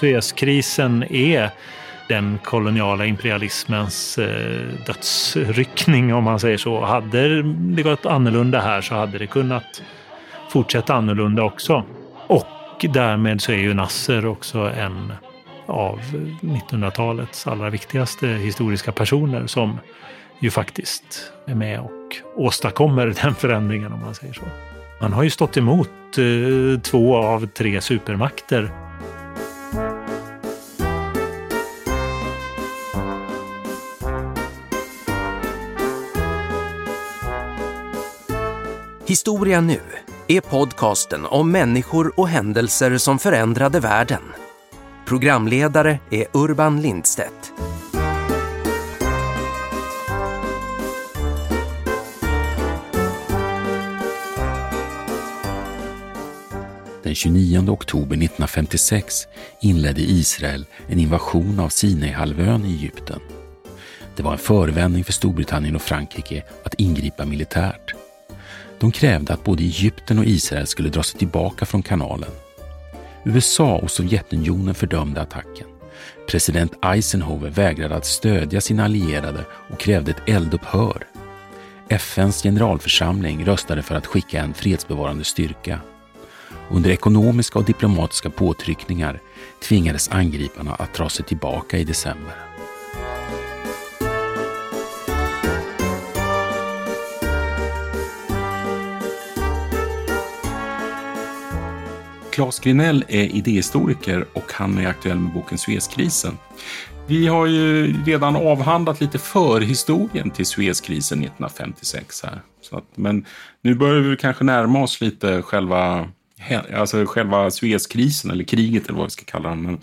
Suezkrisen är den koloniala imperialismens eh, dödsryckning om man säger så. Hade det gått annorlunda här så hade det kunnat fortsätta annorlunda också. Och därmed så är ju Nasser också en av 1900-talets allra viktigaste historiska personer som ju faktiskt är med och åstadkommer den förändringen om man säger så. Man har ju stått emot eh, två av tre supermakter Historia nu är podcasten om människor och händelser som förändrade världen. Programledare är Urban Lindstedt. Den 29 oktober 1956 inledde Israel en invasion av Sinaihalvön i Egypten. Det var en förevändning för Storbritannien och Frankrike att ingripa militärt. De krävde att både Egypten och Israel skulle dra sig tillbaka från kanalen. USA och Sovjetunionen fördömde attacken. President Eisenhower vägrade att stödja sina allierade och krävde ett eldupphör. FNs generalförsamling röstade för att skicka en fredsbevarande styrka. Under ekonomiska och diplomatiska påtryckningar tvingades angriparna att dra sig tillbaka i december. Claes Grinell är idéhistoriker och han är aktuell med boken Suezkrisen. Vi har ju redan avhandlat lite förhistorien till Suezkrisen 1956 här. Så att, men nu börjar vi kanske närma oss lite själva, alltså själva Suezkrisen, eller kriget eller vad vi ska kalla den. Men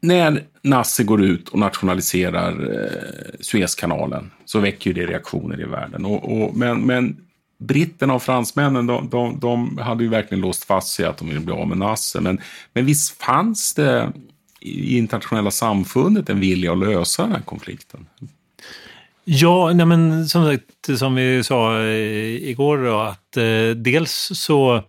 när Nasser går ut och nationaliserar eh, Suezkanalen så väcker ju det reaktioner i världen. Och, och, men, men britterna och fransmännen, de, de, de, hade ju verkligen låst fast sig att de ville bli av med Nasser. Men, men visst fanns det i internationella samfundet en vilja att lösa den här konflikten? Ja, nej men som sagt, som vi sa eh, igår då, att eh, dels så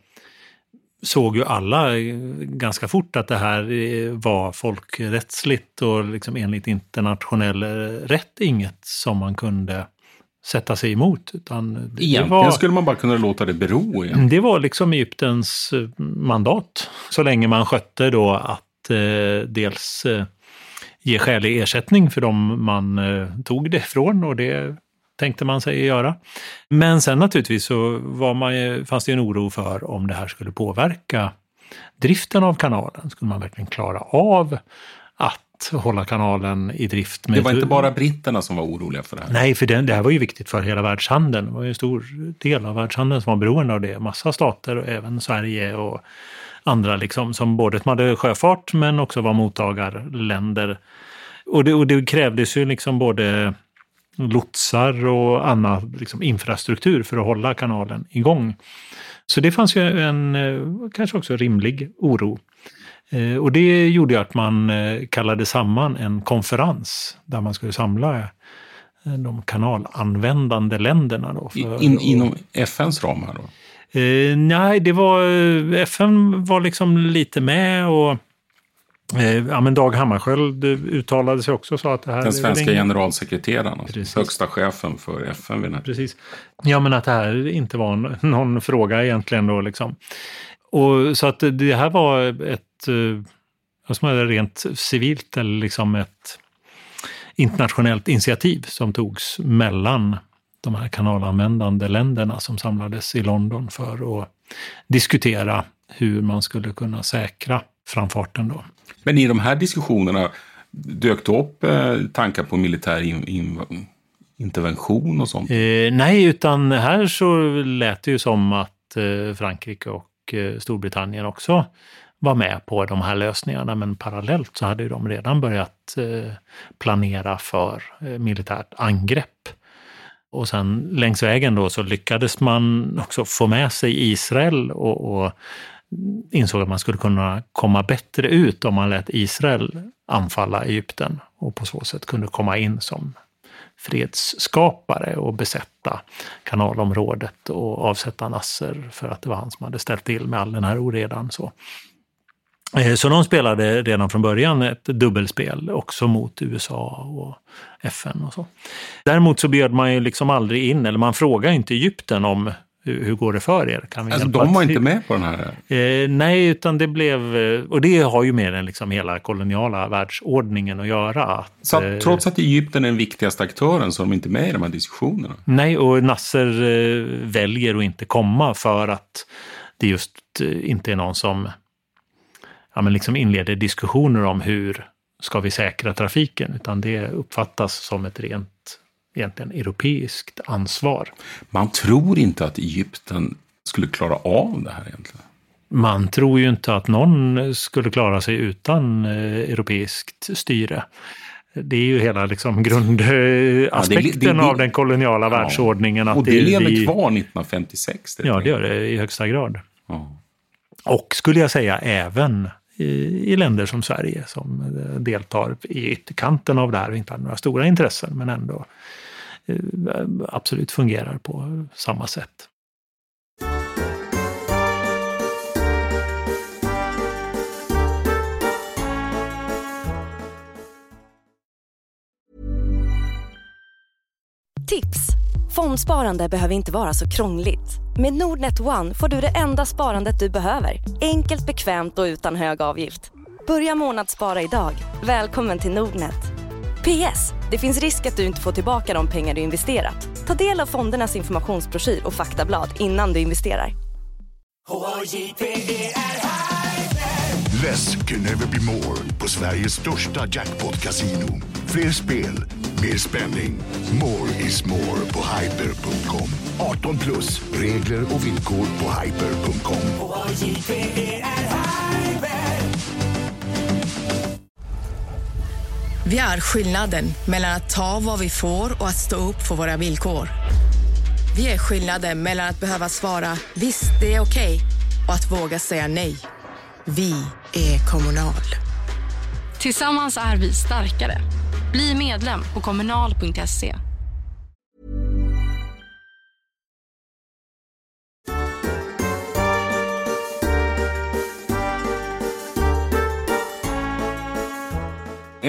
såg ju alla ganska fort att det här eh, var folkrättsligt och liksom enligt internationell eh, rätt inget som man kunde sätta sig emot. Utan Egentligen var, skulle man bara kunna låta det bero. Igen. Det var liksom Egyptens eh, mandat. Så länge man skötte då att eh, dels eh, ge skälig ersättning för dem man eh, tog det ifrån och det tänkte man sig göra. Men sen naturligtvis så var man, fanns det en oro för om det här skulle påverka driften av kanalen. Skulle man verkligen klara av att hålla kanalen i drift. Det var inte bara britterna som var oroliga för det här? Nej, för det, det här var ju viktigt för hela världshandeln. Det var ju en stor del av världshandeln som var beroende av det. Massa stater och även Sverige och andra liksom, som både hade sjöfart men också var mottagarländer. Och det, och det krävdes ju liksom både lotsar och annan liksom, infrastruktur för att hålla kanalen igång. Så det fanns ju en eh, kanske också rimlig oro. Eh, och det gjorde att man eh, kallade samman en konferens där man skulle samla eh, de kanalanvändande länderna. Då för, In, inom FNs ramar? Då? Eh, nej, det var, FN var liksom lite med och eh, ja, men Dag Hammarskjöld uttalade sig också. Så att det här den svenska en... generalsekreteraren, alltså högsta chefen för FN. Precis. Ja, men att det här inte var någon fråga egentligen. Då, liksom. Och, så att det här var ett eh, rent civilt eller liksom ett internationellt initiativ som togs mellan de här kanalanvändande länderna som samlades i London för att diskutera hur man skulle kunna säkra framfarten. Då. Men i de här diskussionerna dök det upp eh, tankar på militär in, in, intervention och sånt? Eh, nej, utan här så lät det ju som att eh, Frankrike och och eh, Storbritannien också var med på de här lösningarna, men parallellt så hade ju de redan börjat eh, planera för eh, militärt angrepp. Och sen längs vägen då så lyckades man också få med sig Israel och, och insåg att man skulle kunna komma bättre ut om man lät Israel anfalla Egypten och på så sätt kunde komma in som fredsskapare och besätta kanalområdet och avsätta Nasser för att det var han som hade ställt till med all den här oredan. Så. Eh, så de spelade redan från början ett dubbelspel också mot USA och FN och så. Däremot så bjöd man ju liksom aldrig in, eller man frågade inte Egypten om hur, går det för er? Kan vi alltså, de var inte med på den här? Eh, nej, utan det blev... Eh, och det har ju med den liksom hela koloniala världsordningen att göra. Att, så att, eh, trots att Egypten är den viktigaste aktören så är de inte med i de här diskussionerna? Nej, och Nasser eh, väljer att inte komma för att det just eh, inte är någon som ja, men liksom inleder diskussioner om hur ska vi säkra trafiken, utan det uppfattas som ett rent egentligen europeiskt ansvar. Man tror inte att Egypten skulle klara av det här egentligen. Man tror ju inte att någon skulle klara sig utan eh, europeiskt styre. Det är ju hela liksom grundaspekten ja, av den koloniala ja, världsordningen. Att och det, det lever vi, kvar 1956. Det ja, det gör det i högsta grad. Ja. Och skulle jag säga även i, i, länder som Sverige som eh, deltar i ytterkanten av det här och inte har några stora intressen men ändå Eh, absolut fungerar på samma sätt. Tips! Fondsparande behöver inte vara så krångligt. Med Nordnet One får du det enda sparandet du behöver. Enkelt, bekvämt och utan hög avgift. Börja månadsspara idag. Välkommen till Nordnet. PS. Det finns risk att du inte får tillbaka de pengar du investerat. Ta del av fondernas informationsbroschyr och faktablad innan du investerar. Less can never be more på Sveriges största jackpot-casino. Fler spel, mer spänning. More is more på hyper.com. 18 plus, regler och villkor på hyper.com. Vi är skillnaden mellan att ta vad vi får och att stå upp för våra villkor. Vi är skillnaden mellan att behöva svara visst, det är okej okay, och att våga säga nej. Vi är Kommunal. Tillsammans är vi starkare. Bli medlem på kommunal.se.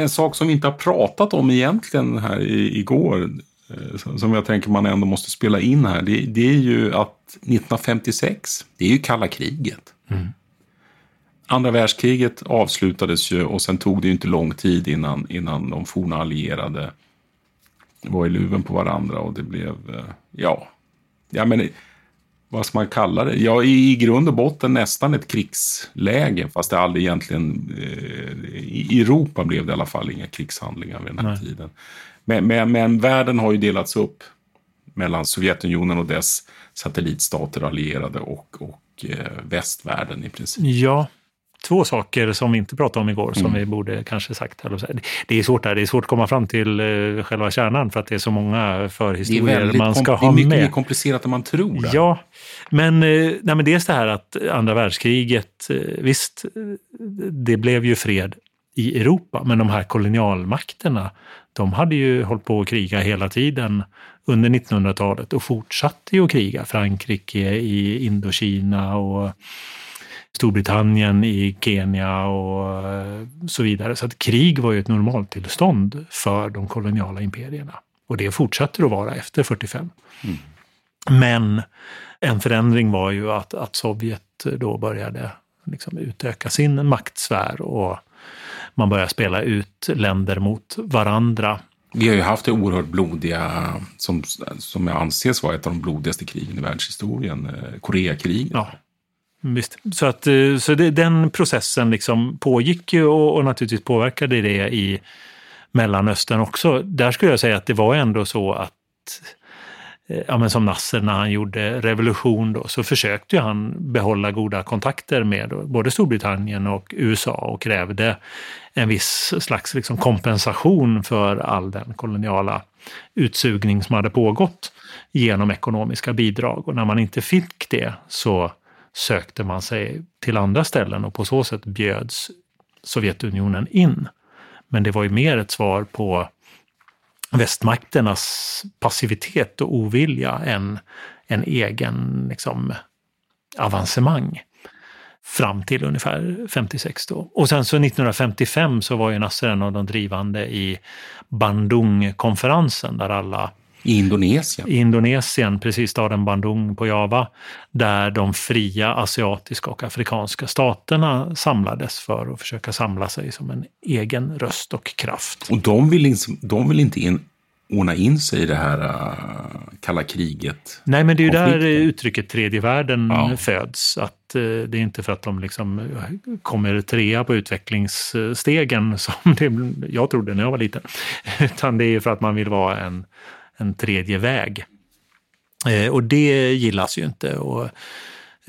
En sak som vi inte har pratat om egentligen här igår, eh, som jag tänker man ändå måste spela in här, det, det är ju att 1956, det är ju kalla kriget. Mm. Andra världskriget avslutades ju och sen tog det ju inte lång tid innan, innan de forna allierade var i luven på varandra och det blev, eh, ja, ja men vad ska man kalla det? Ja, i grund och botten nästan ett krigsläge, fast det aldrig egentligen... Eh, I Europa blev det i alla fall inga krigshandlingar vid den här Nej. tiden. Men, men, men, världen har ju delats upp mellan Sovjetunionen och dess satellitstater allierade och, och eh, västvärlden i princip. Ja, två saker som vi inte pratade om igår som mm. vi borde kanske sagt. Det är svårt där, det är svårt att komma fram till uh, själva kärnan för att det är så många förhistorier man ska ha med. Det är mycket mer komplicerat än man tror. Ja, men, uh, nej, men dels det här att andra världskriget, uh, visst, det blev ju fred i Europa, men de här kolonialmakterna, de hade ju hållit på att kriga hela tiden under 1900-talet och fortsatte ju att kriga. Frankrike i Indokina och Storbritannien, i Kenya och eh, så vidare. Så att krig var ju ett normaltillstånd för de koloniala imperierna. Och det fortsätter att vara efter 45. Mm. Men en förändring var ju att, att Sovjet då började liksom utöka sin maktsfär och man började spela ut länder mot varandra. Vi har ju haft det oerhört blodiga, som, som anses vara ett av de blodigaste krigen i världshistorien, eh, Koreakriget. Ja, Visst. Så, att, eh, så det, den processen liksom pågick ju och, och naturligtvis påverkade det i Mellanöstern också. Där skulle jag säga att det var ändå så att eh, ja, men som Nasser när han gjorde revolution då, så försökte han behålla goda kontakter med både Storbritannien och USA och krävde en viss slags liksom kompensation för all den koloniala utsugning som hade pågått genom ekonomiska bidrag. Och när man inte fick det så sökte man sig till andra ställen och på så sätt bjöds Sovjetunionen in. Men det var ju mer ett svar på västmakternas passivitet och ovilja än en egen liksom, avancemang. fram till ungefär 56 då. Och sen så 1955 så var ju Nasser en av de drivande i Bandung-konferensen där alla i Indonesien? I Indonesien, precis staden Bandung på Java, där de fria asiatiska och afrikanska staterna samlades för att försöka samla sig som en egen röst och kraft. Och de vill, de vill inte in, ordna in sig i det här uh, kalla kriget? Nej, men det är ju där uttrycket tredje världen Ja. föds. Att eh, det är inte för att de liksom kommer trea på utvecklingsstegen som det, jag trodde när jag var liten. Utan det är för att man vill vara en, en tredje väg. Eh, och det gillas ju inte. Och, eh,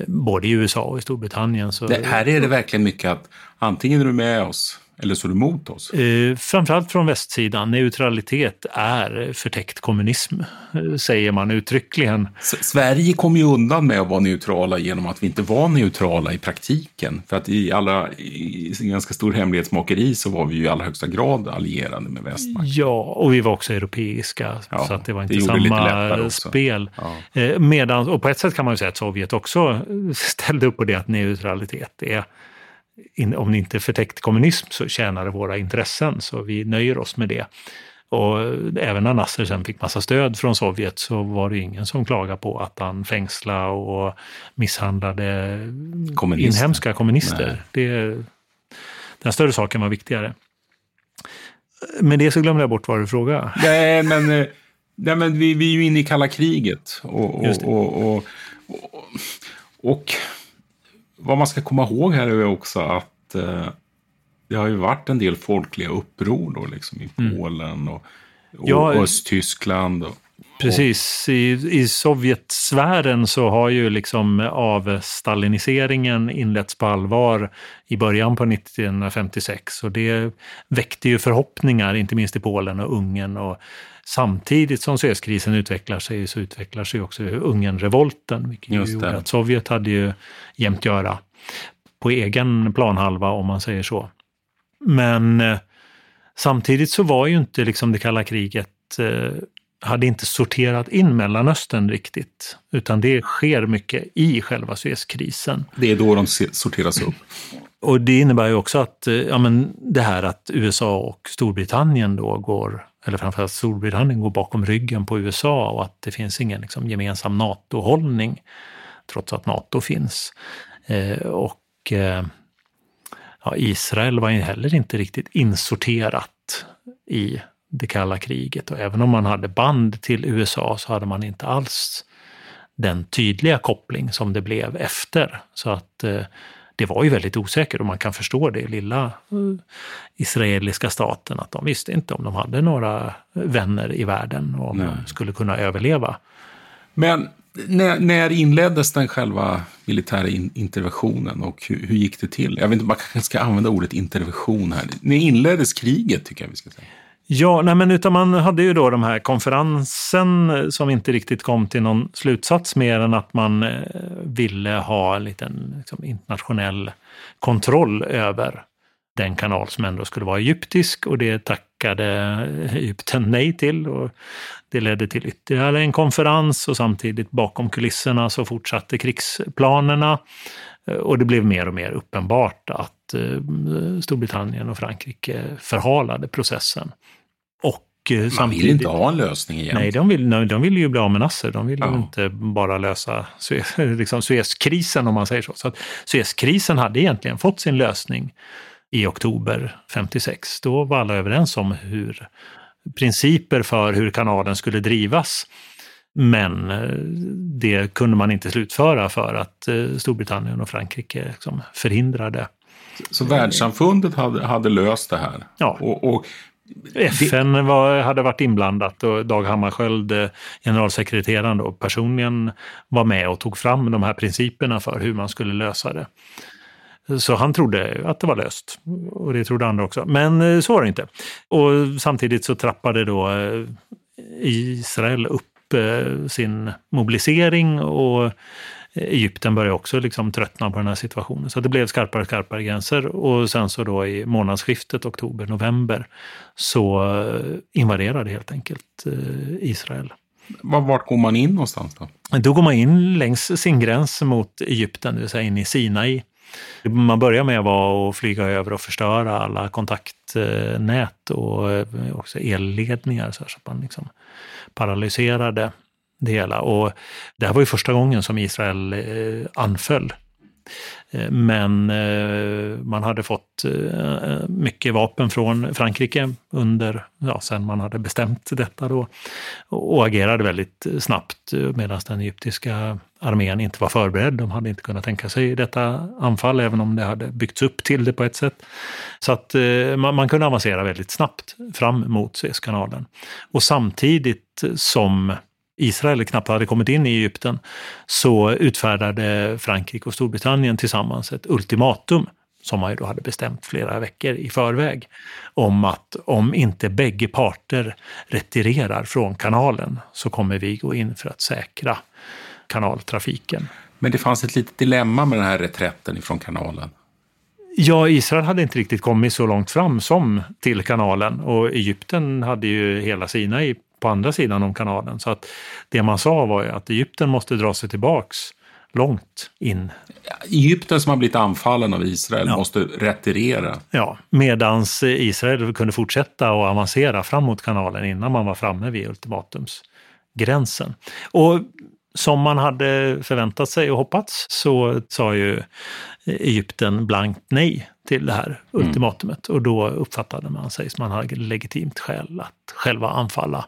både i USA och i Storbritannien. Så, Det, här är det verkligen mycket att antingen är du med oss eller så är du mot oss. Eh, framförallt från västsidan, neutralitet är förtäckt kommunism, eh, säger man uttryckligen. S- Sverige kom ju undan med att vara neutrala genom att vi inte var neutrala i praktiken. För att i, alla, i ganska stor hemlighetsmakeri så var vi ju i allra högsta grad allierade med västmakt. Ja, och vi var också europeiska, Ja, så att det var inte det samma spel. Ja. Eh, Medan, och på ett sätt kan man ju säga att Sovjet också ställde upp på det att neutralitet är in, om det inte är förtäckt kommunism så tjänar det våra intressen, så vi nöjer oss med det. Och även när Nasser sen fick massa stöd från Sovjet så var det ingen som klagade på att han fängslade och misshandlade Kommunister. inhemska kommunister. Det, den större saken var viktigare. Med det så glömde jag bort vad du frågade. Nej, men, eh, nej, men vi, vi är ju inne i kalla kriget. Och, och, och, och vad man ska komma ihåg här är också att eh, det har ju varit en del folkliga uppror då, liksom i Polen och, och Mm. Ja, Östtyskland. Och, Precis, i, i Sovjetsfären så har ju liksom avstaliniseringen inletts på allvar i början på 1956 och det väckte ju förhoppningar, inte minst i Polen och Ungern. Och samtidigt som Suezkrisen utvecklar sig så utvecklar sig också Ungernrevolten, vilket Just gjorde det. att Sovjet hade ju jämt göra på egen planhalva om man säger så. Men eh, samtidigt så var ju inte liksom det kalla kriget eh, hade inte sorterat in Mellanöstern riktigt, utan det sker mycket i själva Suezkrisen. det är då de sorteras upp. Och det innebär ju också att eh, ja, men det här att USA och Storbritannien då går, eller framförallt Storbritannien går bakom ryggen på USA och att det finns ingen liksom, gemensam NATO-hållning, trots att NATO finns. Eh, och eh, ja, Israel var ju heller inte riktigt insorterat i det kalla kriget och även om man hade band till USA så hade man inte alls den tydliga koppling som det blev efter. Så att eh, det var ju väldigt osäkert och man kan förstå det i lilla eh, israeliska staten att de visste inte om de hade några vänner i världen och om Nej. de skulle kunna överleva. Men när, när inleddes den själva militära in, interventionen och hur, hur gick det till? Jag vet inte, man kanske ska använda ordet intervention här. När inleddes kriget tycker jag vi ska säga. Ja, nej men utan man hade ju då de här konferensen eh, som inte riktigt kom till någon slutsats mer än att man eh, ville ha en liten liksom, internationell kontroll över den kanal som ändå skulle vara egyptisk och det tackade eh, Egypten nej till. Och det ledde till ytterligare en konferens och samtidigt bakom kulisserna så fortsatte krigsplanerna. Eh, Och det blev mer och mer uppenbart att eh, Storbritannien och Frankrike förhalade processen. Och eh, Man vill inte ha en lösning igen. Nej, de vill, de vill ju bli av med Nasser. De vill ju Ja. inte bara lösa Suez, liksom Suezkrisen om man säger så. så att Suezkrisen hade egentligen fått sin lösning i oktober 56. Då var alla överens om hur principer för hur kanalen skulle drivas. Men eh, det kunde man inte slutföra för att eh, Storbritannien och Frankrike liksom förhindrade. Så världssamfundet hade, hade löst det här. Ja. Och, och FN var, hade varit inblandat och Dag Hammarskjöld, eh, generalsekreteraren, då, personligen var med och tog fram de här principerna för hur man skulle lösa det. Så han trodde att det var löst och det trodde andra också. Men så var det inte. Och samtidigt så trappade då Israel upp eh, sin mobilisering och Egypten började också liksom tröttna på den här situationen. Så det blev skarpare och skarpare gränser och sen så då i månadsskiftet oktober-november så eh, invaderade helt enkelt eh, Israel. var, vart går man in någonstans då? Då går man in längs sin gräns mot Egypten, det vill säga in i Sinai. man börjar med var att flyga över och förstöra alla kontaktnät och eh, också elledningar så, att man liksom paralyserade det hela. Och det här var ju första gången som Israel eh, anföll Eh, men eh, man hade fått eh, mycket vapen från Frankrike under, ja, sen man hade bestämt detta då och agerade väldigt snabbt medan den egyptiska armén inte var förberedd. De hade inte kunnat tänka sig detta anfall, även om det hade byggts upp till det på ett sätt. Så att man, man kunde avancera väldigt snabbt fram mot Suezkanalen. Och samtidigt som Israel knappt hade kommit in i Egypten så utfärdade Frankrike och Storbritannien tillsammans ett ultimatum som man ju då hade bestämt flera veckor i förväg, om att om inte bägge parter retirerar från kanalen så kommer vi gå in för att säkra kanaltrafiken. Men det fanns ett litet dilemma med den här reträtten ifrån kanalen. Ja, Israel hade inte riktigt kommit så långt fram som till kanalen och Egypten hade ju hela Sinai på andra sidan om kanalen. Så att det man sa var ju att Egypten måste dra sig tillbaks långt in. Egypten som har blivit anfallen av Israel ja. måste retirera. Ja, medans Israel kunde fortsätta och avancera fram mot kanalen innan man var framme vid ultimatumsgränsen. Och som man hade förväntat sig och hoppats så sa ju Egypten blankt nej till det här mm. ultimatumet. Och då uppfattade man sig som man hade legitimt skäl att själva anfalla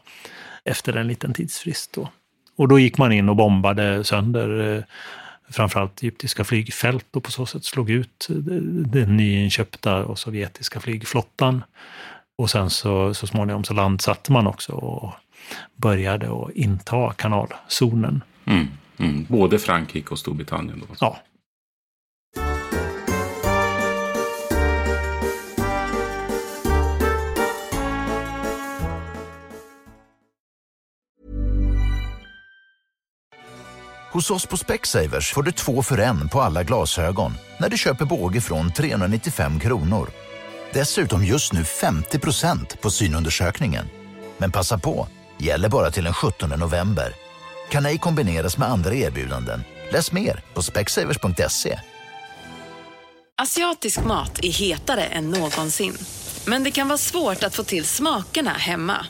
efter en liten tidsfrist. Då. Och då gick man in och bombade sönder eh, framförallt egyptiska flygfält och på så sätt slog ut den nyinköpta och sovjetiska flygflottan. Och sen så, så småningom så landsatte man också och började att inta kanalzonen. Mm, mm. Både Frankrike och Storbritannien? Då. Ja, Hos oss på Specsavers får du två för en på alla glasögon när du köper båge från 395 kronor. Dessutom just nu 50% på synundersökningen. Men passa på, gäller bara till den 17 november. Kan ej kombineras med andra erbjudanden. Läs mer på specsavers.se. Asiatisk mat är hetare än någonsin. Men det kan vara svårt att få till smakerna hemma.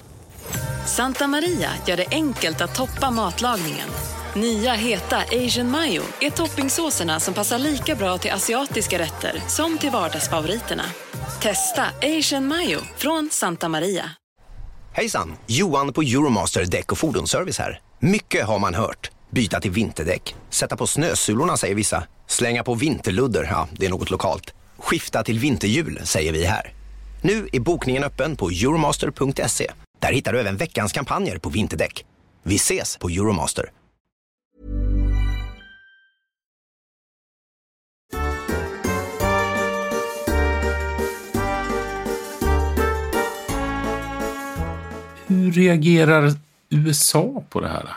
Santa Maria gör det enkelt att toppa matlagningen Nya heta Asian Mayo är toppingsåserna som passar lika bra till asiatiska rätter som till vardagsfavoriterna. Testa Asian Mayo från Santa Maria. Hejsan! Johan på Euromaster Däck och Fordonsservice här. Mycket har man hört. Byta till vinterdäck, sätta på snösulorna säger vissa. Slänga på vinterludder, ja, det är något lokalt. Skifta till vinterhjul säger vi här. Nu är bokningen öppen på euromaster.se. Där hittar du även veckans kampanjer på vinterdäck. Vi ses på Euromaster. Hur reagerar USA på det här?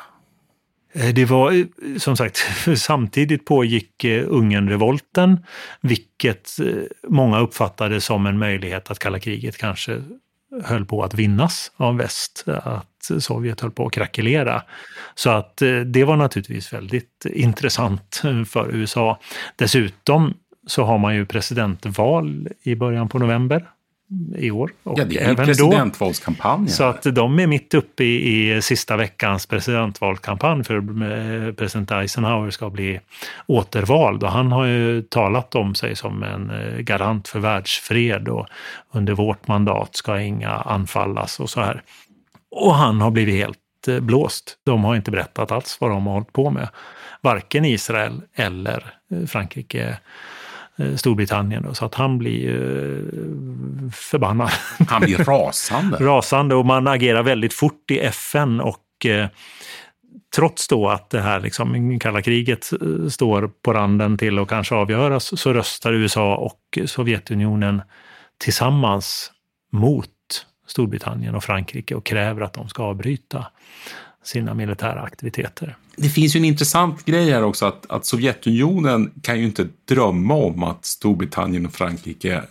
Eh, det var eh, som sagt, samtidigt pågick eh, Ungernrevolten, vilket många uppfattade som en möjlighet att kalla kriget kanske höll på att vinnas av väst, att Sovjet höll på att krackelera. Så att det var naturligtvis väldigt intressant för USA. Dessutom så har man ju presidentval i början på november i år. Och ja, det är även presidentvalskampanjen. Så att de är mitt uppe i, i sista veckans presidentvalskampanj för president Eisenhower ska bli återvald. Och han har ju talat om sig som en eh, garant för världsfred och under vårt mandat ska inga anfallas och så här. Och han har blivit helt eh, blåst. De har inte berättat alls vad de har hållit på med. Varken Israel eller Frankrike Eh, Storbritannien. Då, så att han blir eh, förbannad. Han blir rasande. rasande och man agerar väldigt fort i FN och eh, trots då att det här liksom, kalla kriget eh, står på randen till att kanske avgöras så röstar USA och Sovjetunionen tillsammans mot Storbritannien och Frankrike och kräver att de ska avbryta sina militära aktiviteter. Det finns ju en intressant grej här också att, att Sovjetunionen kan ju inte drömma om att Storbritannien och Frankrike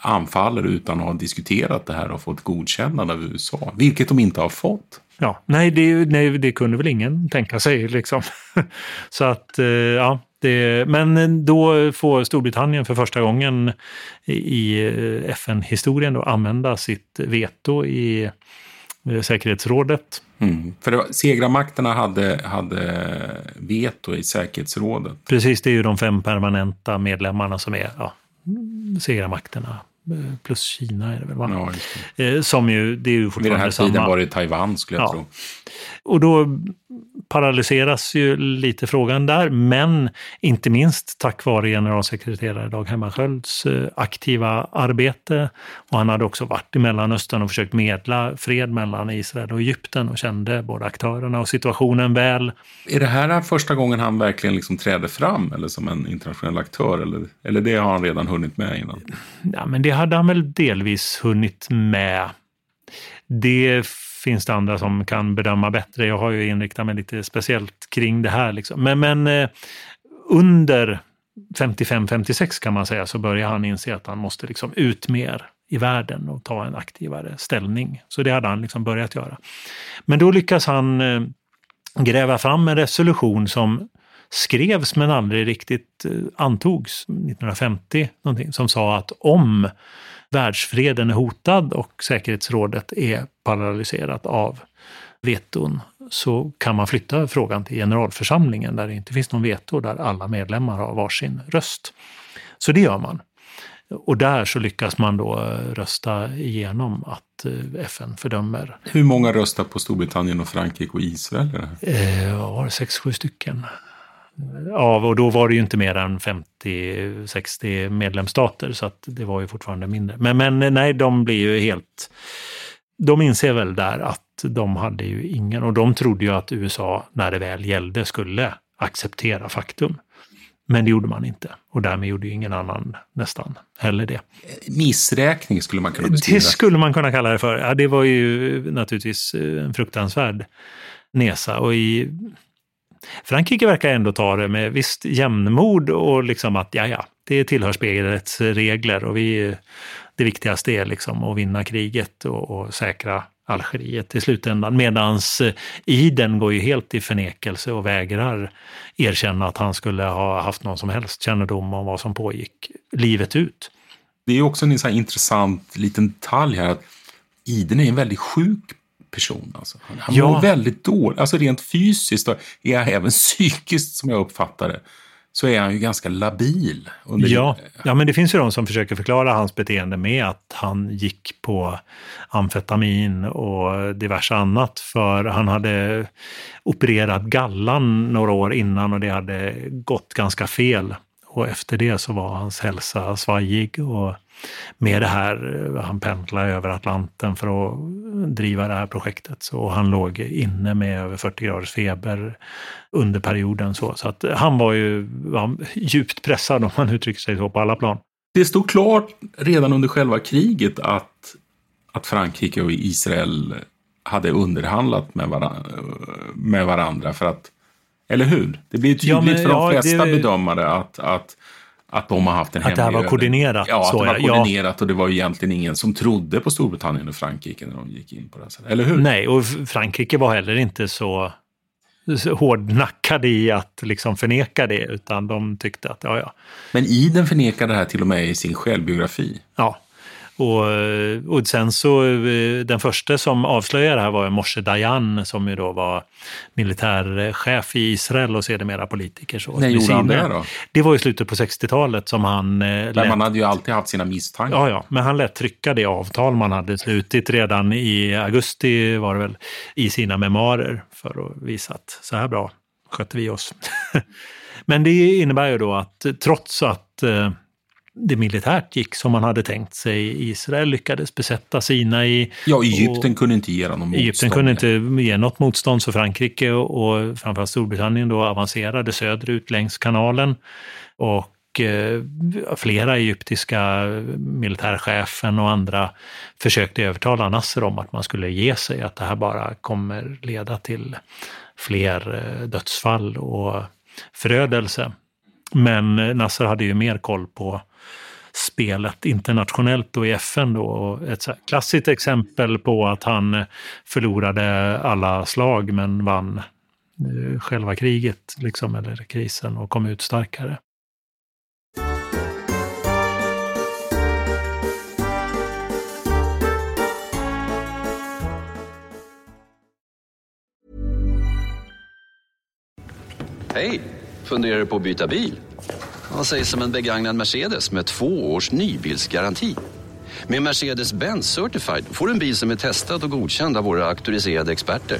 anfaller utan att ha diskuterat det här och fått godkännande av USA, vilket de inte har fått. Ja, nej det, nej, det kunde väl ingen tänka sig liksom. Så att, eh, ja, Det, men då får Storbritannien för första gången i FN-historien använda sitt veto i säkerhetsrådet. Mm. För var, segrarmakterna hade, hade veto i säkerhetsrådet. Precis, det är ju de fem permanenta medlemmarna som är ja, segrarmakterna plus Kina är det väl? Va? Ja, det. Eh, som ju, det är ju fortfarande Vid den här samma. tiden var det Taiwan skulle jag Ja. tro. Och då paralyseras ju lite frågan där, men inte minst tack vare generalsekreterare Dag Hammarskjölds eh, aktiva arbete. Och han hade också varit i Mellanöstern och försökt medla fred mellan Israel och Egypten och kände både aktörerna och situationen väl. Är det här första gången han verkligen liksom träder fram eller som en internationell aktör? Eller, eller det har han redan hunnit med innan? Ja, men det hade han väl delvis hunnit med. Det finns det andra som kan bedöma bättre. Jag har ju inriktat mig lite speciellt kring det här. Liksom. Men, men eh, under 55-56 kan man säga så börjar han inse att han måste liksom ut mer i världen och ta en aktivare ställning. Så det hade han liksom börjat göra. Men då lyckas han eh, gräva fram en resolution som skrevs men aldrig riktigt eh, antogs 1950 någonting, som sa att om världsfreden är hotad och säkerhetsrådet är paralyserat av veton så kan man flytta frågan till generalförsamlingen där det inte finns någon veto, där alla medlemmar har varsin röst. Så det gör man. Och där så lyckas man då eh, rösta igenom att eh, FN fördömer, Hur många röstar på Storbritannien och Frankrike och Israel? eh, det, sex, sju stycken? Av, och då var det ju inte mer än 50-60 medlemsstater så att det var ju fortfarande mindre. Men, men nej, de blir ju helt... De inser väl där att de hade ju ingen, och de trodde ju att USA, när det väl gällde, skulle acceptera faktum. Men det gjorde man inte. Och därmed gjorde ju ingen annan nästan heller det. Missräkning skulle man kunna beskriva. Det skulle man kunna kalla det för. Ja, det var ju naturligtvis en fruktansvärd nesa. Och i Frankrike verkar ändå ta det med visst jämnmod och liksom att ja, ja, det tillhör spelets regler och vi, det viktigaste är liksom att vinna kriget och, och säkra Algeriet i slutändan. Medans eh, Iden går ju helt i förnekelse och vägrar erkänna att han skulle ha haft någon som helst kännedom om vad som pågick livet ut. Det är också en sån här intressant liten detalj här. att Iden är en väldigt sjuk person. Alltså. Han, Ja. mår väldigt dåligt. Alltså rent fysiskt och är även psykiskt som jag uppfattar det. Så är han ju ganska labil. Under Ja, ja, men det finns ju de som försöker förklara hans beteende med att han gick på amfetamin och diverse annat för han hade opererat gallan några år innan och det hade gått ganska fel. Och efter det så var hans hälsa svajig och med det här, eh, han pendlade över Atlanten för att driva det här projektet. Så han låg inne med över 40 graders feber under perioden. Så, så att han var ju var djupt pressad om man uttrycker sig så på alla plan. Det stod klart redan under själva kriget att, att Frankrike och Israel hade underhandlat med, varan, med varandra för att Eller hur? Det blir tydligt Ja, men, för de ja, flesta det- bedömare att, att, att de har haft en Att det här hemlig var koordinerat, Ja, att det var. Ja. koordinerat och det var egentligen ingen som trodde på Storbritannien och Frankrike när de gick in på det här sättet. Eller hur? Nej, och Frankrike var heller inte så, hårdnackade i att liksom förneka det, utan de tyckte att ja, ja. Men Iden förnekar det här till och med i sin självbiografi. ja. Och, och sen så, eh, den första som avslöjade det här var Moshe Dayan som ju då var militärchef i Israel och sedermera politiker. Så, När gjorde han det då? Det var i slutet på 60-talet som han eh, Där lät man hade ju alltid haft sina misstankar. Ja, ja, men han lät trycka det avtal man hade slutit redan i augusti var det väl, i sina memoarer för att visa att så här bra skötte vi oss. men det innebär ju då att trots att eh, det militärt gick som man hade tänkt sig, Israel lyckades besätta Sinai. Ja, Egypten kunde inte ge dem någon Egypten motstånd. kunde inte ge något motstånd så Frankrike och, och framförallt Storbritannien då avancerade söderut längs kanalen. Och eh, flera egyptiska militärchefen och andra försökte övertala Nasser om att man skulle ge sig, att det här bara kommer leda till fler eh, dödsfall och förödelse. Men eh, Nasser hade ju mer koll på spelet internationellt och i FN då. Och ett så här klassiskt exempel på att han eh, förlorade alla slag men vann eh, själva kriget, liksom, eller krisen, och kom ut starkare. Hej! Funderar du på att byta bil? Vad sägs om en begagnad Mercedes med två års nybilsgaranti? Med Mercedes-Benz Certified får du en bil som är testad och godkänd av våra auktoriserade experter.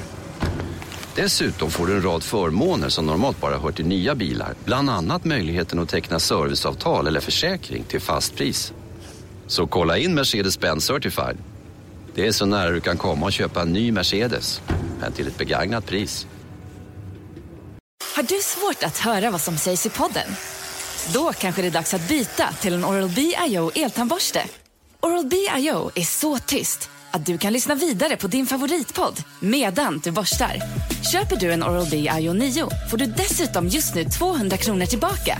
Dessutom får du en rad förmåner som normalt bara hör till nya bilar. Bland annat möjligheten att teckna serviceavtal eller försäkring till fast pris. Så kolla in Mercedes-Benz Certified. Det är så nära du kan komma och köpa en ny Mercedes, men till ett begagnat pris. Har du svårt att höra vad som sägs i podden? Då kanske det är dags att byta till en Oral-B iO eltandborste. Oral-B iO är så tyst att du kan lyssna vidare på din favoritpodd medan du borstar. Köper du en Oral-B iO 9 får du dessutom just nu 200 kronor tillbaka.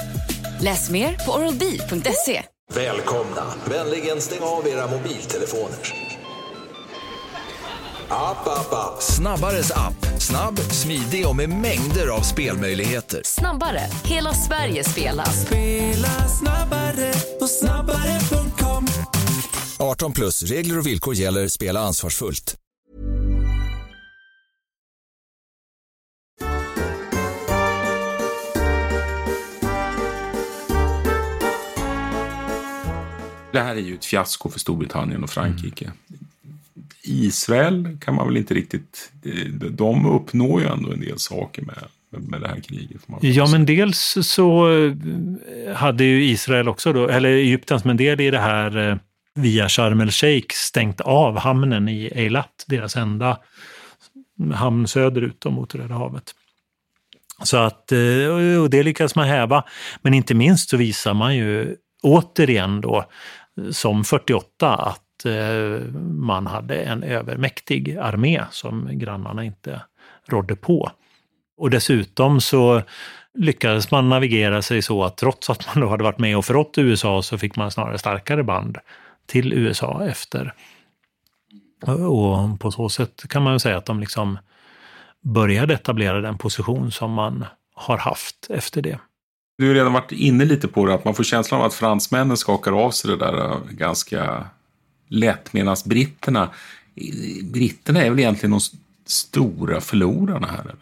Läs mer på oralb.se. Välkomna! Vänligen stäng av era mobiltelefoner. App, app, app. Snabbares app. Snabb, smidig och med mängder av spelmöjligheter. Snabbare. Hela Sverige spelar. Spela snabbare på snabbare.com. 18 plus. Regler och villkor gäller. Spela ansvarsfullt. Det här är ju ett fiasko för Storbritannien och Frankrike. Mm. Israel kan man väl inte riktigt... De uppnår ju ändå en del saker med, med det här kriget. ja, men dels så eh, hade ju Israel också då, eller Egypten som en del i det här eh, via Sharm el-Sheikh stängt av hamnen i Eilat, deras enda hamn söderut mot Röda havet. Så att, eh, och det lyckades man häva. Men inte minst så visar man ju återigen då, som 48, att Eh, man hade en övermäktig armé som grannarna inte rådde på. Och dessutom så lyckades man navigera sig så att trots att man då hade varit med och förrått USA så fick man snarare starkare band till USA efter. Och på så sätt kan man säga att de liksom började etablera den position som man har haft efter det. Du har redan varit inne lite på det, att man får känslan av att fransmännen skakar av sig det där eh, ganska lätt medan britterna, britterna är väl egentligen de stora förlorarna här? Eller?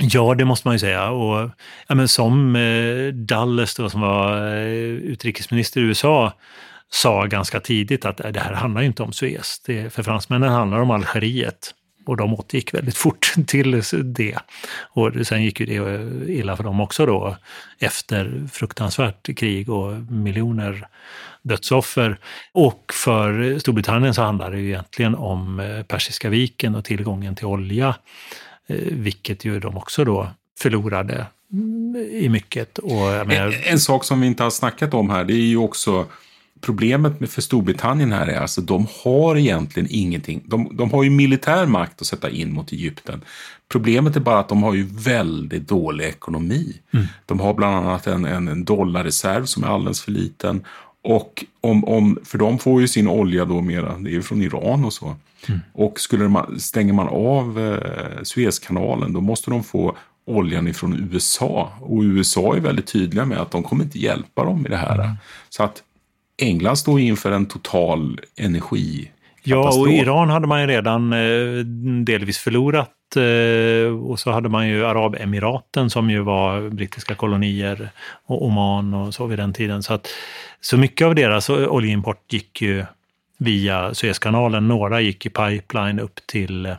Ja, det måste man ju säga. Och, ja, men som eh, Dulles då, som var eh, utrikesminister i USA sa ganska tidigt att det här handlar inte om Suez. Det, för fransmännen handlar om Algeriet. Och de återgick väldigt fort till det. Och sen gick ju det illa för dem också då efter fruktansvärt krig och miljoner dödsoffer. Och för Storbritannien så handlar det ju egentligen om eh, Persiska viken och tillgången till olja, eh, vilket ju de också då förlorade mm, i mycket. Och, menar... en, en, sak som vi inte har snackat om här, det är ju också problemet med för Storbritannien här är alltså de har egentligen ingenting. De, de har ju militär makt att sätta in mot Egypten. Problemet är bara att de har ju väldigt dålig ekonomi. Mm. De har bland annat en, en, en dollarreserv som är alldeles för liten och om, om, för de får ju sin olja då mera, det är ju från Iran och så. Mm. Och skulle man, stänger man av eh, Suezkanalen då måste de få oljan ifrån USA. Och USA är väldigt tydliga med att de kommer inte hjälpa dem i det här. Mm. Så att England står inför en total energi Ja, och Iran hade man ju redan eh, delvis förlorat Eh, och så hade man ju Arabemiraten som ju var brittiska kolonier och Oman och så vid den tiden. Så, att, så mycket av deras oljeimport gick ju via Suezkanalen. Några gick i pipeline upp till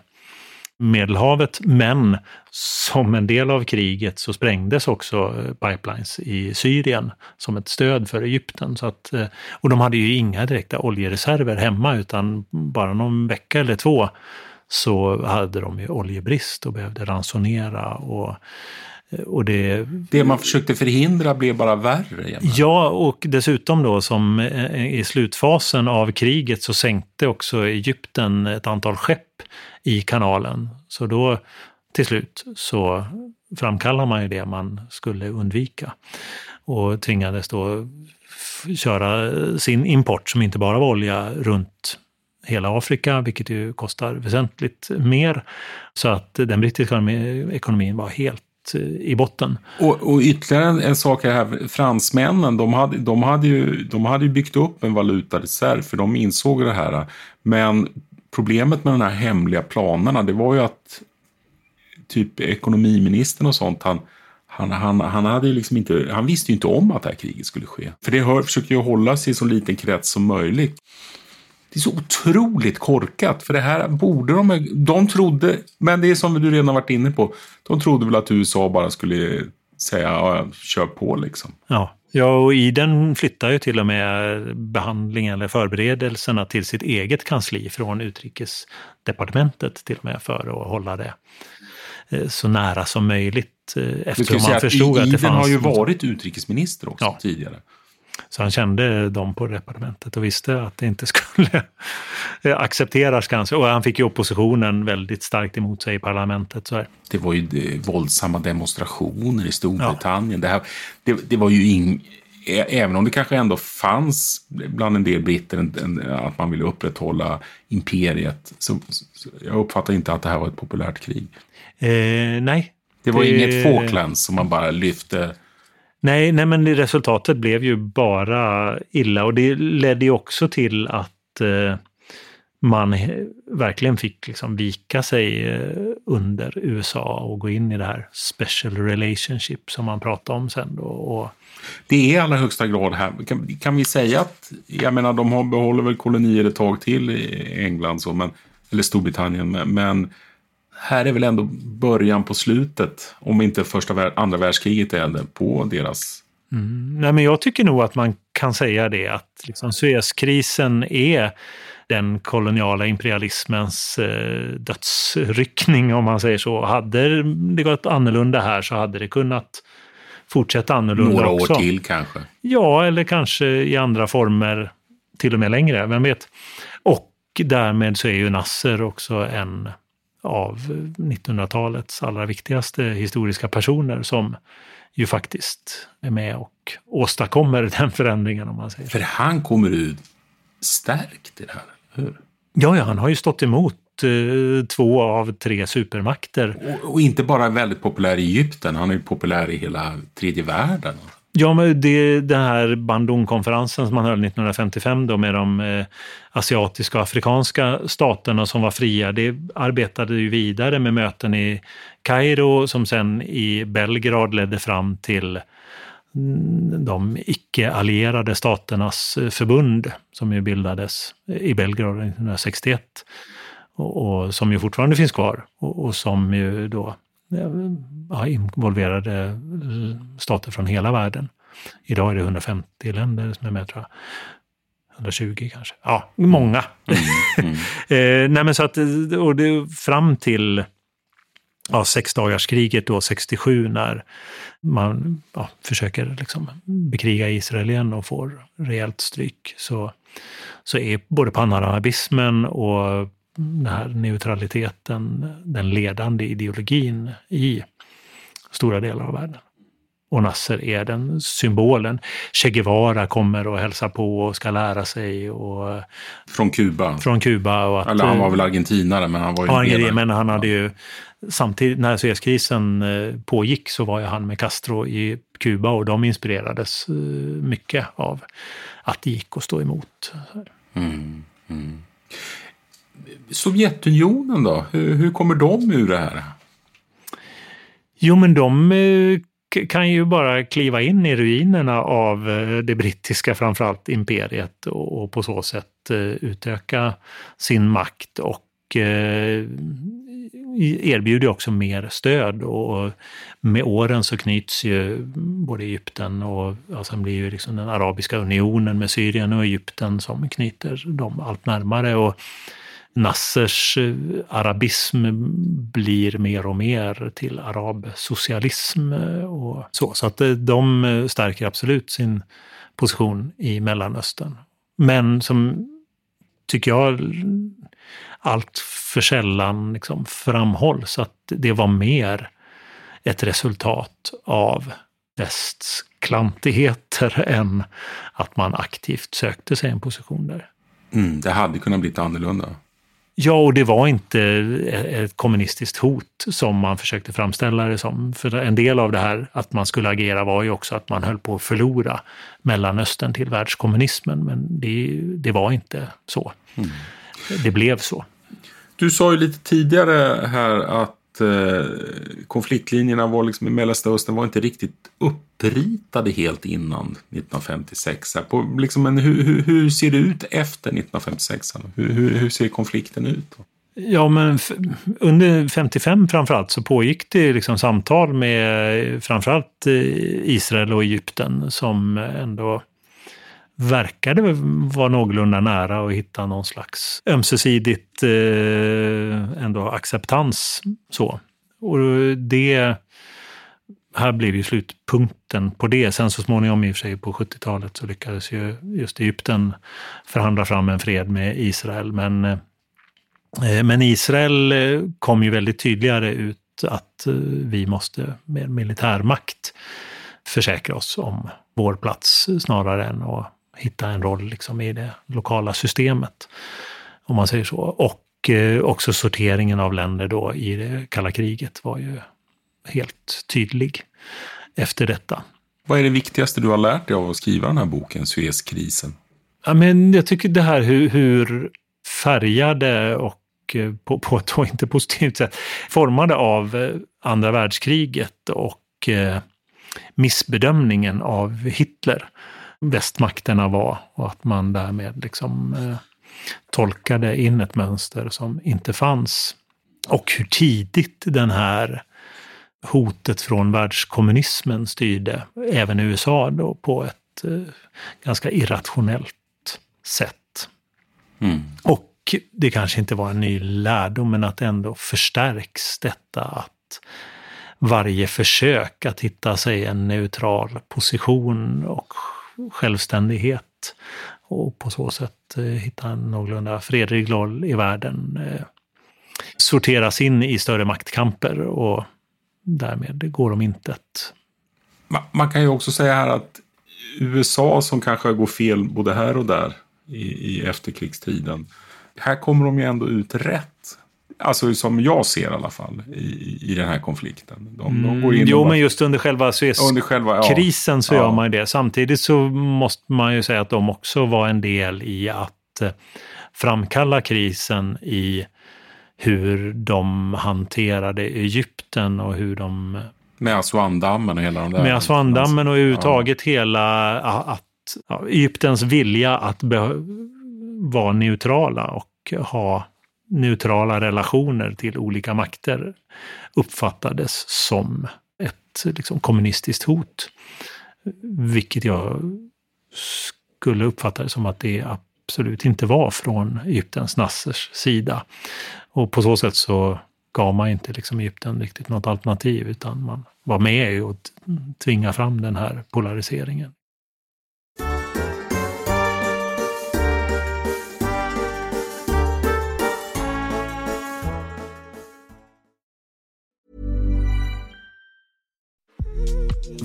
Medelhavet, men som en del av kriget så sprängdes också eh, pipelines i Syrien som ett stöd för Egypten. Så att, eh, och de hade ju inga direkta oljereserver hemma utan bara någon vecka eller två så hade de ju oljebrist och behövde ransonera. Och, och det, det man försökte förhindra blev bara värre? Igen. Ja, och dessutom då som i slutfasen av kriget så sänkte också Egypten ett antal skepp i kanalen. Så då till slut så framkallar man ju det man skulle undvika. Och tvingades då köra sin import, som inte bara var olja, runt hela Afrika, vilket ju kostar väsentligt mer. Så att den brittiska ekonomin var helt Eh, i botten. Och, och ytterligare en, en sak här, fransmännen, de hade, de, hade ju, de hade ju byggt upp en valutareserv för de insåg det här. Men problemet med de här hemliga planerna, det var ju att typ ekonomiministern och sånt, han, han, han, han, hade liksom inte, han visste ju inte om att det här kriget skulle ske. För det hör, försöker ju hålla sig i så liten krets som möjligt. Det är så otroligt korkat, för det här borde de... De trodde, men det är som du redan varit inne på, de trodde väl att USA bara skulle säga ja, kör på liksom. Ja. Ja, och i den flyttar ju till och med behandlingen eller förberedelserna till sitt eget kansli från utrikesdepartementet till och med för att hålla det eh, så nära som möjligt eh, eftersom man förstod att, att det fanns... har ju varit utrikesminister också ja. tidigare. Så han kände dem på departementet och visste att det inte skulle accepteras kanske. Och han fick ju oppositionen väldigt starkt emot sig i parlamentet. Så här. Det var ju våldsamma demonstrationer i Storbritannien. Ja. Det, här, det, det var ju ing, Även om det kanske ändå fanns bland en del britter en, en, att man ville upprätthålla imperiet. Så, så, jag uppfattar inte att det här var ett populärt krig. Eh, nej. Det var det... inget Falklands som man bara lyfte Nej, nej, men resultatet blev ju bara illa och det ledde ju också till att eh, man verkligen fick liksom vika sig eh, under USA och gå in i det här special relationship som man pratade om sen. Då, och... Det är i allra högsta grad här. Kan, kan, vi säga att, jag menar de har, behåller väl kolonier ett tag till i England, så, men, eller Storbritannien, men, men här är väl ändå början på slutet, om inte första andra världskriget är det, på deras... Mm. Nej, men jag tycker nog att man kan säga det, att liksom Suezkrisen är den koloniala imperialismens eh, dödsryckning, om man säger så. Hade det gått annorlunda här så hade det kunnat fortsätta annorlunda Några också. år till kanske? Ja, eller kanske i andra former till och med längre, vem vet. Och därmed så är ju Nasser också en av 1900-talets allra viktigaste historiska personer som ju faktiskt är med och åstadkommer den förändringen om man säger För han kommer ut stärkt i det här, hur? Ja, ja, han har ju stått emot eh, två av tre supermakter. Och, och, inte bara väldigt populär i Egypten, han är ju populär i hela tredje världen. Ja, men det, den här Bandung-konferensen som man höll 1955 då med de eh, asiatiska och afrikanska staterna som var fria, det arbetade ju vidare med möten i Kairo som sen i Belgrad ledde fram till mm, de icke-allierade staternas eh, förbund som ju bildades i Belgrad 1961 och, och som ju fortfarande finns kvar och, och som ju då ja, involverade stater från hela världen. Idag är det 150 länder som är med tror jag. 120 kanske. Ja, många. Mm, mm. eh, nej så att, och det, fram till ja, sexdagarskriget då 67 när man ja, försöker liksom bekriga Israel igen och får rejält stryk så, så är både panarabismen och den här neutraliteten den ledande ideologin i stora delar av världen. Och Nasser är den symbolen. Che Guevara kommer och hälsar på och ska lära sig. Och, från Kuba? Från Kuba. Och att, Eller han var väl argentinare, men han var ju Argentinare, men han hade ju samtidigt när Suezkrisen eh, pågick så var ju han med Castro i Kuba och de inspirerades eh, mycket av att det gick att stå emot. Mm, mm. Sovjetunionen då? Hur, hur kommer de ur det här? Jo, men de eh, kan ju bara kliva in i ruinerna av eh, det brittiska, framförallt imperiet och på så sätt eh, utöka sin makt och erbjuder också mer stöd och med åren så knyts ju både Egypten och ja, sen blir ju liksom den arabiska unionen med Syrien och Egypten som knyter dem allt närmare. Och Nassers eh, arabism blir mer och mer till arabsocialism eh, och så. Så att eh, de stärker absolut sin position i Mellanöstern. Men som, tycker jag, allt för sällan liksom framhålls att det var mer ett resultat av västs klantigheter än att man aktivt sökte sig en position där. Mm, det hade kunnat bli annorlunda. Ja, och det var inte ett kommunistiskt hot som man försökte framställa det som. För en del av det här att man skulle agera var ju också att man höll på att förlora Mellanöstern till världskommunismen. Men det, det var inte så. Mm. Det blev så. Du sa ju lite tidigare här att eh, konfliktlinjerna var liksom i Mellanöstern var inte riktigt uppritade helt innan 1956. På, liksom, men hur, hur, hur, ser det ut efter 1956? Hur, hur, hur ser konflikten ut? Då? Ja, men under 55 framförallt så pågick det liksom samtal med framförallt eh, Israel och Egypten som ändå verkade vara någorlunda nära att hitta någon slags ömsesidigt eh, ändå acceptans. Så. Och det här blev ju slutpunkten på det. Sen så småningom i och för sig på 70-talet så lyckades ju just Egypten förhandla fram en fred med Israel. Men, eh, men Israel eh, kom ju väldigt tydligare ut att eh, vi måste med militärmakt försäkra oss om vår plats snarare än att hitta en roll liksom i det lokala systemet. Om man säger så. Och eh, också sorteringen av länder då i det kalla kriget var ju helt tydlig efter detta. Vad är det viktigaste du har lärt dig av att skriva den här boken, Suezkrisen? Ja, men jag tycker det här hur, hur färgade och eh, på, på ett inte positivt sätt formade av eh, andra världskriget och eh, missbedömningen av Hitler västmakterna var och att man därmed liksom eh, tolkade in ett mönster som inte fanns. Och hur tidigt den här hotet från världskommunismen styrde även USA då på ett eh, ganska irrationellt sätt. Mm. Och det kanske inte var en ny lärdom, men att ändå förstärks detta att varje försök att hitta sig en neutral position och självständighet och på så sätt eh, hitta en någorlunda fredlig roll i världen eh, sorteras in i större maktkamper och därmed går om intet. Man kan ju också säga här att USA som kanske går fel både här och där i, i efterkrigstiden. Här kommer de ju ändå ut rätt. Alltså som jag ser i alla fall i, i den här konflikten. De, de går in mm, jo, men just under själva Suezkrisen ja. så gör ja. man ju det. Samtidigt så måste man ju säga att de också var en del i att eh, framkalla krisen i hur de hanterade Egypten och hur de... Med Aswan-dammen och hela de där... Med Aswan-dammen och överhuvudtaget ja. hela att, ja, Egyptens vilja att vara neutrala och ha neutrala relationer till olika makter uppfattades som ett liksom, kommunistiskt hot. Vilket jag skulle uppfatta det som att det absolut inte var från Egyptens Nassers sida. Och på så sätt så gav man inte liksom Egypten riktigt något alternativ utan man var med och tvingade tvinga fram den här polariseringen.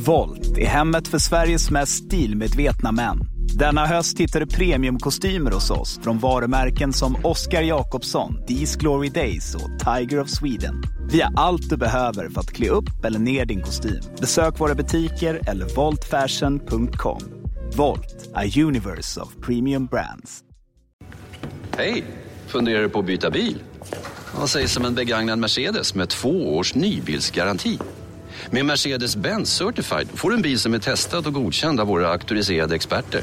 Volt är hemmet för Sveriges mest stilmedvetna män. Denna höst hittar du premiumkostymer hos oss från varumärken som Oscar Jakobsson, These Glory Days och Tiger of Sweden. Vi har allt du behöver för att klä upp eller ner din kostym. Besök våra butiker eller voltfashion.com. Volt, a universe of premium brands. Hej! Funderar du på att byta bil? Vad sägs om en begagnad Mercedes med två års nybilsgaranti? Med Mercedes-Benz Certified får du en bil som är testad och godkänd av våra auktoriserade experter.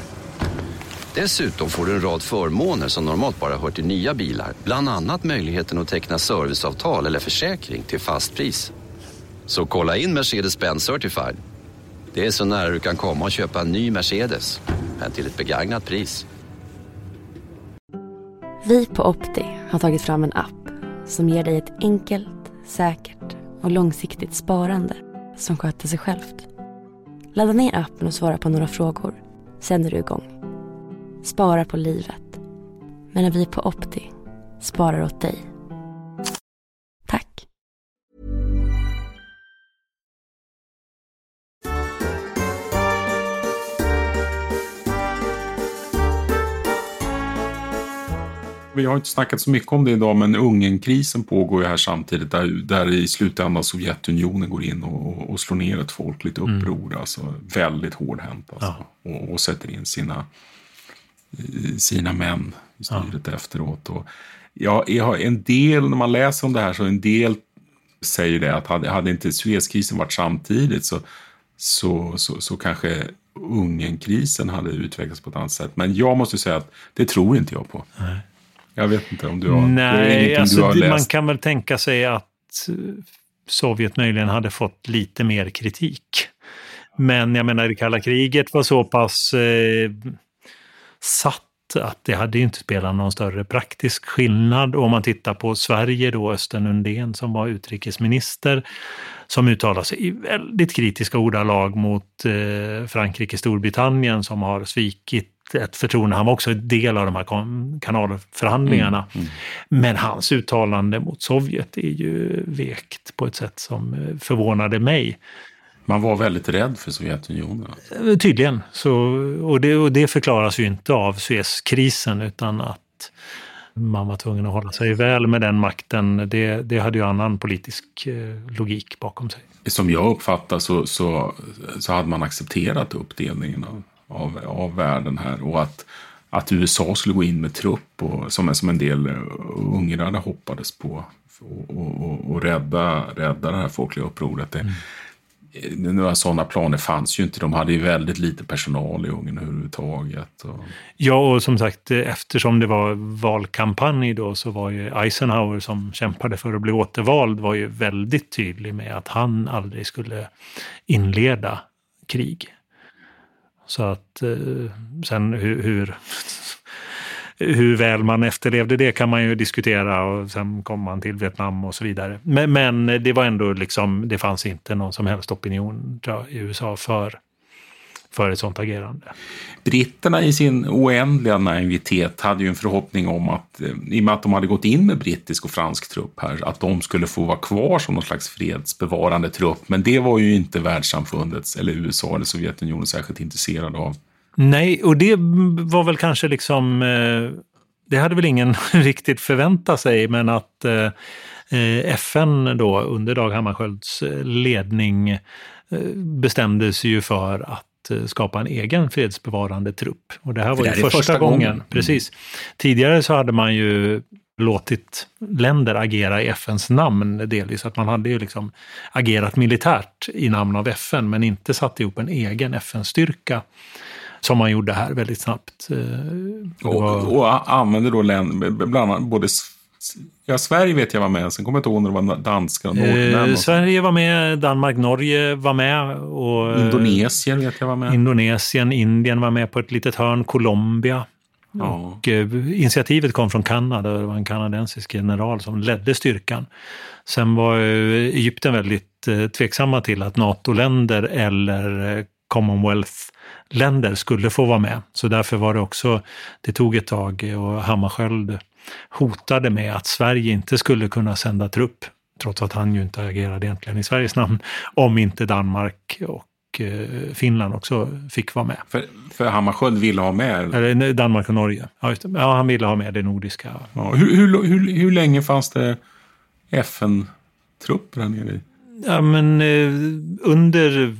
Dessutom får du en rad förmåner som normalt bara hör till nya bilar. Bland annat möjligheten att teckna serviceavtal eller försäkring till fast pris. Så kolla in Mercedes-Benz Certified. Det är så nära du kan komma och köpa en ny Mercedes, men till ett begagnat pris. Vi på Opti har tagit fram en app som ger dig ett enkelt, säkert och långsiktigt sparande som sköter sig självt. Ladda ner appen och svara på några frågor. Sen är du igång. Spara på livet. Medan vi på Opti sparar åt dig. Vi har inte snackat så mycket om det idag, men Ungernkrisen pågår ju här samtidigt, där, där i slutändan Sovjetunionen går in och, och slår ner ett folkligt Mm. uppror. Alltså väldigt hårdhänt alltså, och, och sätter in sina, sina män i styret efteråt. Och, ja, en del, när man läser om det här, så en del säger det att hade, hade inte Suezkrisen varit samtidigt så, så, så, så kanske Ungernkrisen hade utvecklats på ett annat sätt. Men jag måste säga att det tror inte jag på. Nej. Jag vet inte om du har, Nej, alltså, du har läst. man kan väl tänka sig att eh, Sovjet möjligen hade fått lite mer kritik. Men jag menar, det kalla kriget var så pass eh, satt att det hade ju inte spelat någon större praktisk skillnad. Och om man tittar på Sverige då, Östen Undén som var utrikesminister, som uttalade sig i väldigt kritiska ordalag mot eh, Frankrike, Storbritannien som har svikit ett förtroende. Han var också en del av de här kanalförhandlingarna. Mm, Men hans uttalande mot Sovjet är ju vekt på ett sätt som eh, förvånade mig. Man var väldigt rädd för Sovjetunionen. Eh, Tydligen. Så, och, det, och det förklaras ju inte av Suezkrisen utan att man var tvungen att hålla sig väl med den makten. Det, det hade ju annan politisk eh, logik bakom sig. Som jag uppfattar så, så, så hade man accepterat uppdelningen av, av, av världen här. Och att, att USA skulle gå in med trupp och, som, som en del eh, ungrare hoppades på. Och, och, och, rädda, rädda det här folkliga upproret. Det, Några sådana planer fanns ju inte. De hade ju väldigt lite personal i Ungern överhuvudtaget. Och, Ja, och som sagt, eh, eftersom det var valkampanj då så var ju Eisenhower som kämpade för att bli återvald var ju väldigt tydlig med att han aldrig skulle inleda krig. Så att eh, sen hur, hur, hur väl man efterlevde det kan man ju diskutera och sen kom man till Vietnam och så vidare. Men, men det var ändå liksom, det fanns inte någon som helst opinion tror jag, i USA för, för ett sånt agerande. Britterna i sin oändliga naivitet hade ju en förhoppning om att, eh, i och med att de hade gått in med brittisk och fransk trupp här, att de skulle få vara kvar som någon slags fredsbevarande trupp. Men det var ju inte världssamfundets, eller USA eller Sovjetunionen särskilt intresserade av. Nej, och det var väl kanske liksom... eh, Det hade väl ingen riktigt förväntat sig, men att eh, FN då under Dag Hammarskjölds ledning bestämde sig ju för att eh, skapa en egen fredsbevarande trupp. Och det här var det ju första, första gången. gången. Mm. Precis. Tidigare så hade man ju låtit länder agera i FNs namn delvis. Att man hade ju liksom agerat militärt i namn av FN men inte satt ihop en egen FN-styrka som man gjorde här väldigt snabbt. Eh, det Och, var- och använde då länder, bland annat både... Ja, Sverige vet jag var med, sen kommer jag inte ihåg när det var danskar och norrmän. Eh, och så. Sverige var med, Danmark, Norge var med. Och, eh, Indonesien vet jag var med. Indonesien, Indien var med på ett litet hörn, Colombia. Ja. Och, eh, initiativet kom från Kanada, det var en kanadensisk general som ledde styrkan. Sen var eh, Egypten väldigt eh, tveksamma till att NATO-länder eller eh, Commonwealth-länder skulle få vara med. Så därför var det också, det tog ett tag och Hammarskjöld hotade med att Sverige inte skulle kunna sända trupp, trots att han ju inte agerade egentligen i Sveriges namn, om inte Danmark och eh, Finland också fick vara med. För, för Hammarskjöld ville ha med. Eller Danmark och Norge. Ja, just ja, han ville ha med det nordiska. Ja, hur, hur, hur, hur länge fanns det FN-trupper här nere? Ja, men eh, under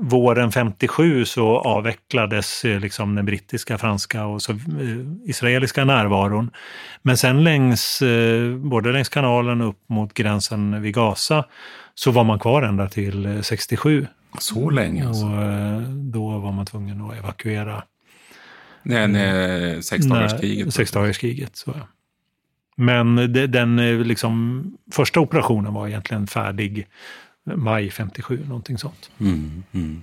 våren 57 så avvecklades eh, liksom den brittiska, franska och så, eh, israeliska närvaron. Men sen längs, både längs kanalen upp mot gränsen vid Gaza så var man kvar ända till eh, 67. Så länge alltså? Och då var man tvungen att evakuera. Nej, nej, sexdagarskriget. Sexdagarskriget, så ja. Men det, den eh, liksom, första operationen var egentligen färdig maj 57, någonting sånt. Mm, mm.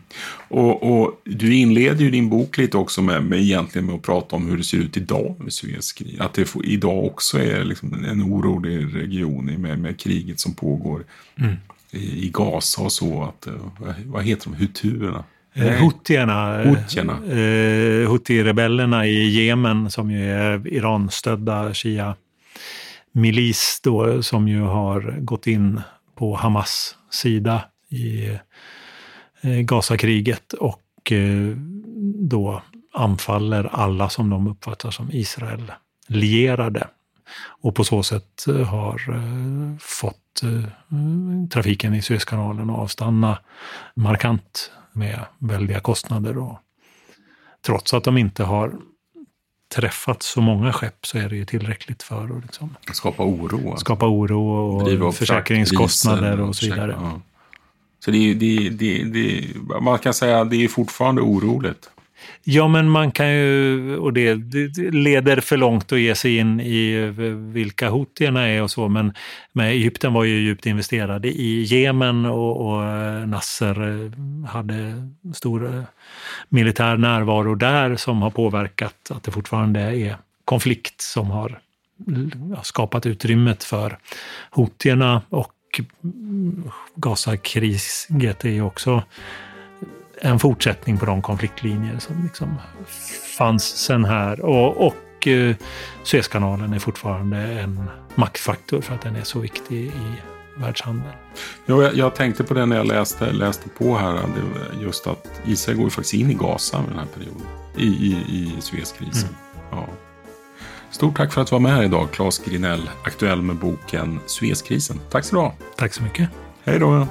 Och, och du inleder ju din bok lite också med, med, egentligen med att prata om hur det ser ut idag med Suezkriget. Att det får, idag också är liksom en orolig region med, med kriget som pågår Mm. i, i Gaza och så. Att, eh, vad, heter de? Hutuerna? Eh, Houthierna, eh, Houthierna. eh, Houthi-rebellerna i Jemen som ju är Iran-stödda milis då, som ju har gått in på Hamas sida i eh, Gazakriget och eh, då anfaller alla som de uppfattar som Israel-lierade och på så sätt eh, har fått trafiken i Suezkanalen att avstanna markant med väldiga kostnader. Och, trots att de inte har träffat så många skepp så är det ju tillräckligt för att liksom skapa oro. Alltså. Skapa oro och försäkringskostnader och så vidare. Ja. Så det är, det, det, det, man kan säga att det är fortfarande oroligt. Ja, men man kan ju, och det, det, leder för långt att ge sig in i eh, vilka hotierna är och så, men, men Egypten var ju djupt investerade i Jemen och, och eh, Nasser eh, hade stor militär närvaro där som har påverkat att det fortfarande är konflikt som har skapat utrymmet för hotierna och mm, Gazakriget är ju också en fortsättning på de konfliktlinjer som liksom fanns sen här. Och, och eh, Suezkanalen är fortfarande en maktfaktor för att den är så viktig i världshandeln. Ja, jag, jag tänkte på det när jag läste, läste på här. Just att Israel går ju faktiskt in i Gaza med den här perioden. I, i, i Suezkrisen. Mm. Ja. Stort tack för att du var med här idag, Claes Grinell, aktuell med boken Suezkrisen. Tack så du ha. Tack så mycket. Hej då.